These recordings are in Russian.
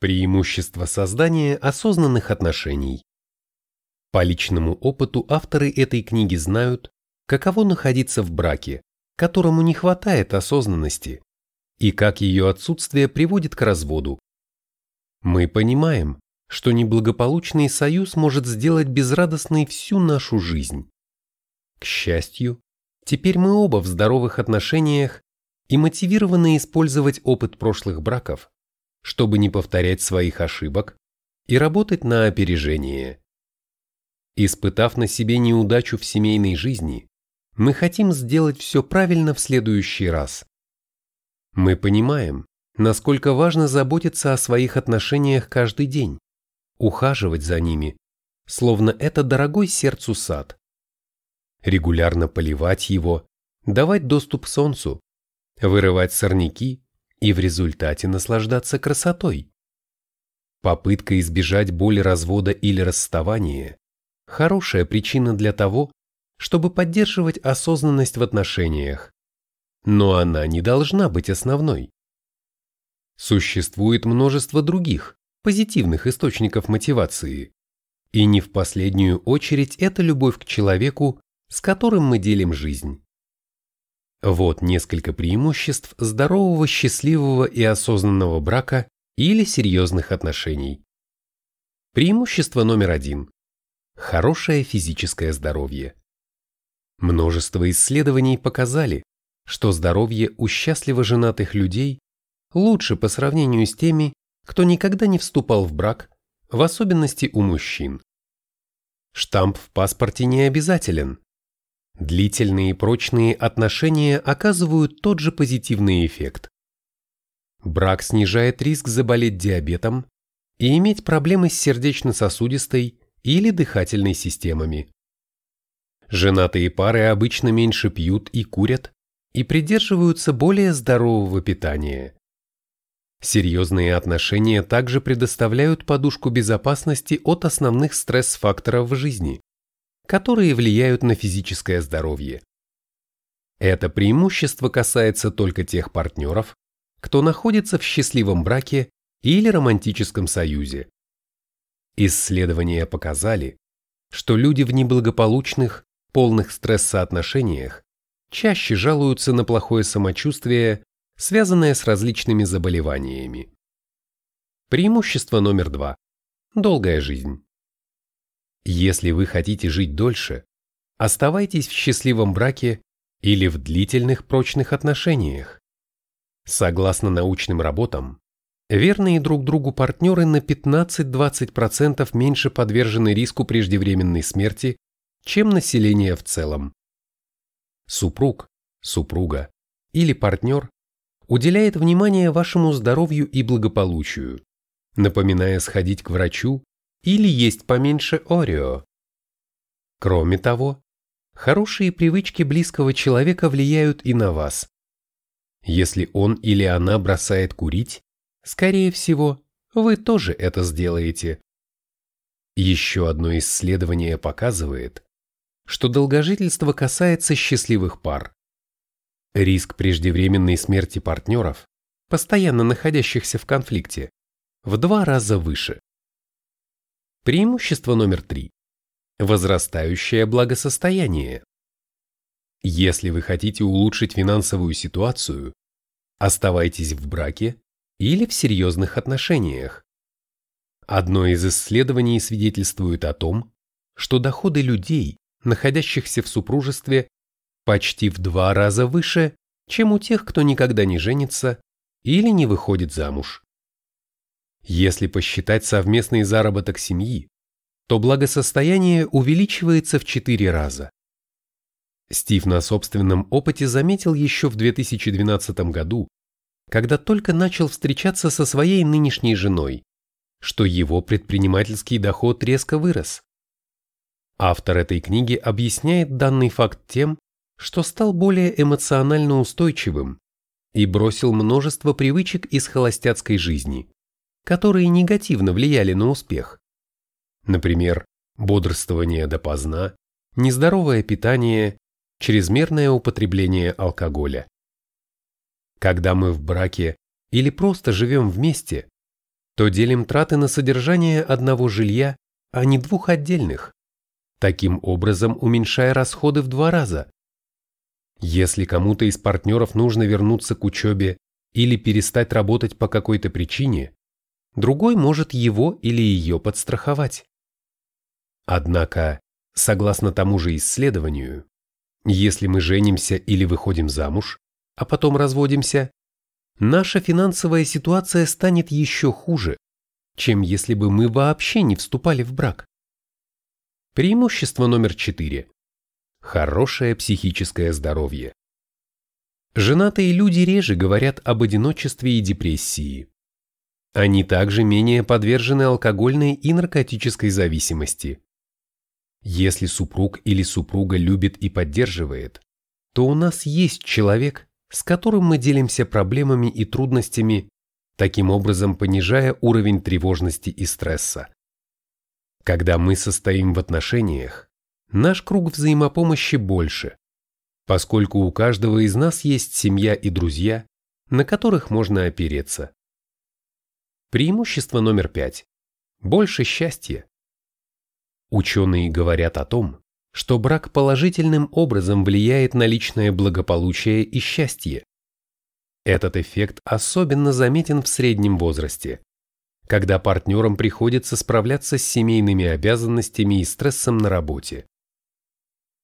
Преимущество создания осознанных отношений. По личному опыту авторы этой книги знают, каково находиться в браке, которому не хватает осознанности, и как ее отсутствие приводит к разводу. Мы понимаем, что неблагополучный союз может сделать безрадостной всю нашу жизнь. К счастью, теперь мы оба в здоровых отношениях и мотивированы использовать опыт прошлых браков, чтобы не повторять своих ошибок и работать на опережение. Испытав на себе неудачу в семейной жизни, мы хотим сделать все правильно в следующий раз. Мы понимаем, насколько важно заботиться о своих отношениях каждый день, ухаживать за ними, словно это дорогой сердцу сад. Регулярно поливать его, давать доступ солнцу, вырывать сорняки и в результате наслаждаться красотой. Попытка избежать боли развода или расставания – хорошая причина для того, чтобы поддерживать осознанность в отношениях. Но она не должна быть основной. Существует множество других, позитивных источников мотивации. И не в последнюю очередь это любовь к человеку, с которым мы делим жизнь. Вот несколько преимуществ здорового, счастливого и осознанного брака или серьезных отношений. Преимущество номер один. Хорошее физическое здоровье. Множество исследований показали, что здоровье у счастливо женатых людей лучше по сравнению с теми, кто никогда не вступал в брак, в особенности у мужчин. Штамп в паспорте не обязателен, Длительные и прочные отношения оказывают тот же позитивный эффект. Брак снижает риск заболеть диабетом и иметь проблемы с сердечно-сосудистой или дыхательной системами. Женатые пары обычно меньше пьют и курят и придерживаются более здорового питания. Серьезные отношения также предоставляют подушку безопасности от основных стресс-факторов в жизни которые влияют на физическое здоровье. Это преимущество касается только тех партнеров, кто находится в счастливом браке или романтическом союзе. Исследования показали, что люди в неблагополучных, полных стресса отношениях чаще жалуются на плохое самочувствие, связанное с различными заболеваниями. Преимущество номер два – долгая жизнь. Если вы хотите жить дольше, оставайтесь в счастливом браке или в длительных прочных отношениях. Согласно научным работам, верные друг другу партнеры на 15-20% меньше подвержены риску преждевременной смерти, чем население в целом. Супруг, супруга или партнер уделяет внимание вашему здоровью и благополучию, напоминая сходить к врачу или есть поменьше Орео. Кроме того, хорошие привычки близкого человека влияют и на вас. Если он или она бросает курить, скорее всего, вы тоже это сделаете. Еще одно исследование показывает, что долгожительство касается счастливых пар. Риск преждевременной смерти партнеров, постоянно находящихся в конфликте, в два раза выше. Преимущество номер три. Возрастающее благосостояние. Если вы хотите улучшить финансовую ситуацию, оставайтесь в браке или в серьезных отношениях. Одно из исследований свидетельствует о том, что доходы людей, находящихся в супружестве, почти в два раза выше, чем у тех, кто никогда не женится или не выходит замуж. Если посчитать совместный заработок семьи, то благосостояние увеличивается в 4 раза. Стив на собственном опыте заметил еще в 2012 году, когда только начал встречаться со своей нынешней женой, что его предпринимательский доход резко вырос. Автор этой книги объясняет данный факт тем, что стал более эмоционально устойчивым и бросил множество привычек из холостяцкой жизни которые негативно влияли на успех. Например, бодрствование допоздна, нездоровое питание, чрезмерное употребление алкоголя. Когда мы в браке или просто живем вместе, то делим траты на содержание одного жилья, а не двух отдельных, таким образом уменьшая расходы в два раза. Если кому-то из партнеров нужно вернуться к учебе или перестать работать по какой-то причине, другой может его или ее подстраховать. Однако, согласно тому же исследованию, если мы женимся или выходим замуж, а потом разводимся, наша финансовая ситуация станет еще хуже, чем если бы мы вообще не вступали в брак. Преимущество номер четыре. Хорошее психическое здоровье. Женатые люди реже говорят об одиночестве и депрессии. Они также менее подвержены алкогольной и наркотической зависимости. Если супруг или супруга любит и поддерживает, то у нас есть человек, с которым мы делимся проблемами и трудностями, таким образом понижая уровень тревожности и стресса. Когда мы состоим в отношениях, наш круг взаимопомощи больше, поскольку у каждого из нас есть семья и друзья, на которых можно опереться. Преимущество номер пять. Больше счастья. Ученые говорят о том, что брак положительным образом влияет на личное благополучие и счастье. Этот эффект особенно заметен в среднем возрасте, когда партнерам приходится справляться с семейными обязанностями и стрессом на работе.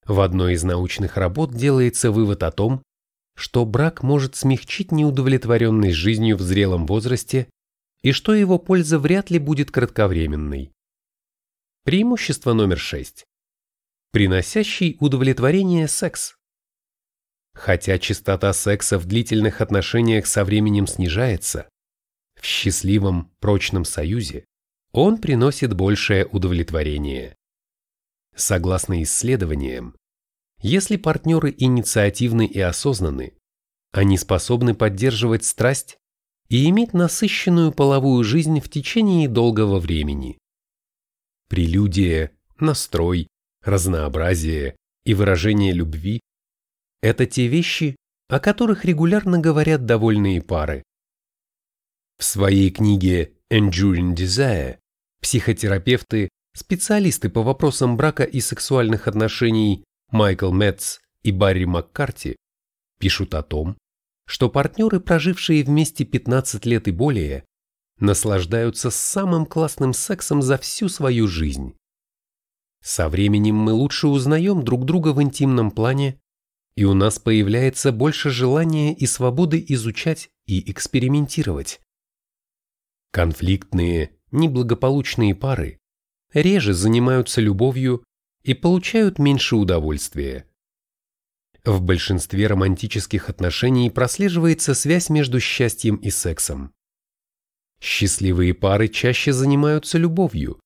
В одной из научных работ делается вывод о том, что брак может смягчить неудовлетворенность жизнью в зрелом возрасте и что его польза вряд ли будет кратковременной. Преимущество номер шесть приносящий удовлетворение секс. Хотя частота секса в длительных отношениях со временем снижается, в счастливом, прочном союзе он приносит большее удовлетворение. Согласно исследованиям, если партнеры инициативны и осознаны, они способны поддерживать страсть и иметь насыщенную половую жизнь в течение долгого времени. Прелюдия, настрой, разнообразие и выражение любви – это те вещи, о которых регулярно говорят довольные пары. В своей книге Enduring Desire психотерапевты, специалисты по вопросам брака и сексуальных отношений Майкл Метц и Барри Маккарти пишут о том, что партнеры, прожившие вместе 15 лет и более, наслаждаются самым классным сексом за всю свою жизнь. Со временем мы лучше узнаем друг друга в интимном плане, и у нас появляется больше желания и свободы изучать и экспериментировать. Конфликтные, неблагополучные пары реже занимаются любовью и получают меньше удовольствия. В большинстве романтических отношений прослеживается связь между счастьем и сексом. Счастливые пары чаще занимаются любовью,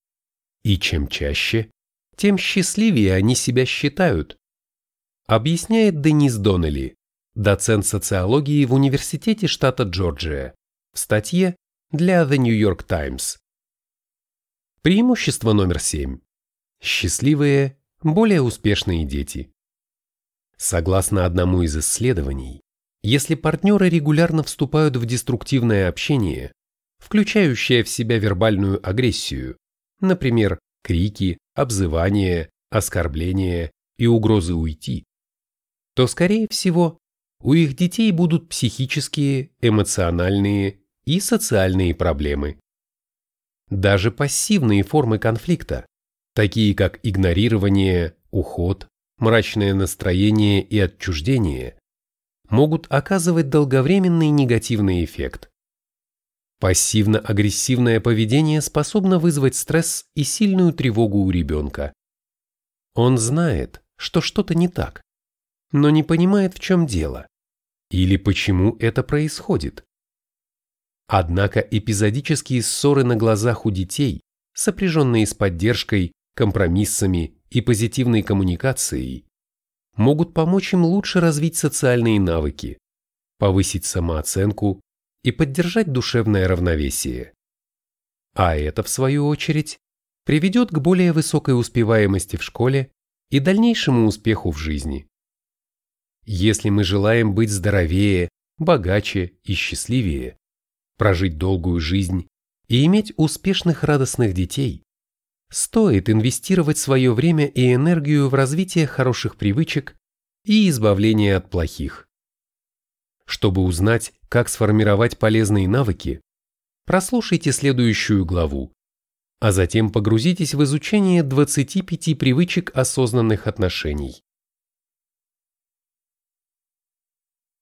и чем чаще, тем счастливее они себя считают, объясняет Денис Доннелли, доцент социологии в Университете штата Джорджия, в статье для The New York Times. Преимущество номер семь. Счастливые, более успешные дети. Согласно одному из исследований, если партнеры регулярно вступают в деструктивное общение, включающее в себя вербальную агрессию, например, крики, обзывания, оскорбления и угрозы уйти, то, скорее всего, у их детей будут психические, эмоциональные и социальные проблемы. Даже пассивные формы конфликта, такие как игнорирование, уход, мрачное настроение и отчуждение, могут оказывать долговременный негативный эффект. Пассивно-агрессивное поведение способно вызвать стресс и сильную тревогу у ребенка. Он знает, что что-то не так, но не понимает, в чем дело или почему это происходит. Однако эпизодические ссоры на глазах у детей, сопряженные с поддержкой, компромиссами и позитивной коммуникацией, могут помочь им лучше развить социальные навыки, повысить самооценку и поддержать душевное равновесие. А это, в свою очередь, приведет к более высокой успеваемости в школе и дальнейшему успеху в жизни. Если мы желаем быть здоровее, богаче и счастливее, прожить долгую жизнь и иметь успешных радостных детей, стоит инвестировать свое время и энергию в развитие хороших привычек и избавление от плохих. Чтобы узнать, как сформировать полезные навыки, прослушайте следующую главу, а затем погрузитесь в изучение 25 привычек осознанных отношений.